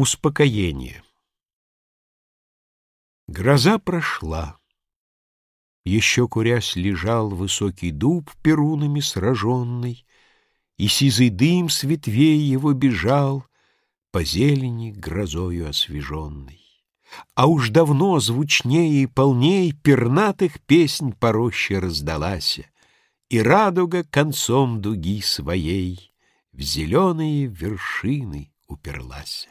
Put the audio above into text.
Успокоение Гроза прошла. Еще курясь лежал высокий дуб перунами сраженный, И сизый дым с ветвей его бежал По зелени грозою освеженной. А уж давно звучнее и полней Пернатых песнь по роще раздалась, И радуга концом дуги своей В зеленые вершины уперлась.